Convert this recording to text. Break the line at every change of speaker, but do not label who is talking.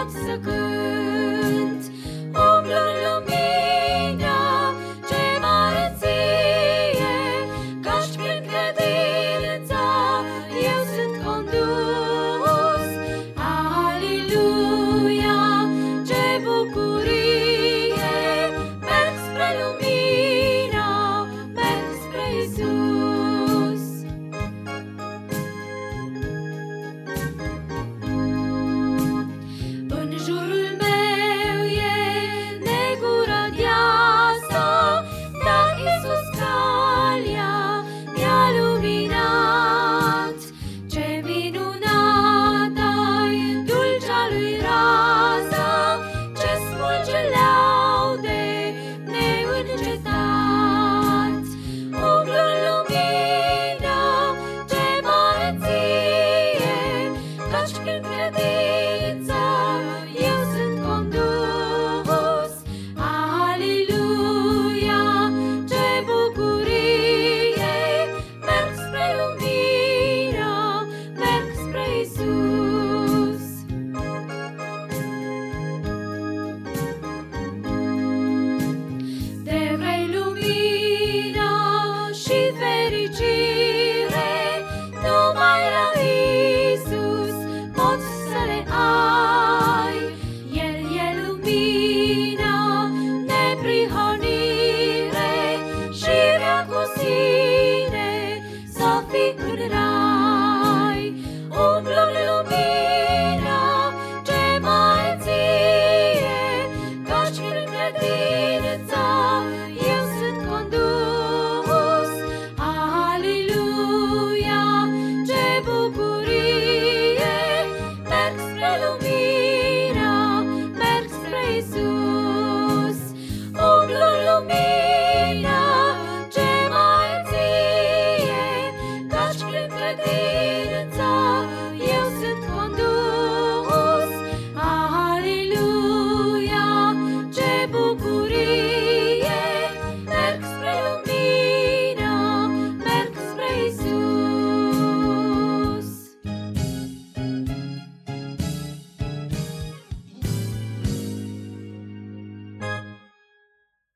tot săcânt, umblă. fi în rai. Umblă în lumina ce mai ție, ca și în credința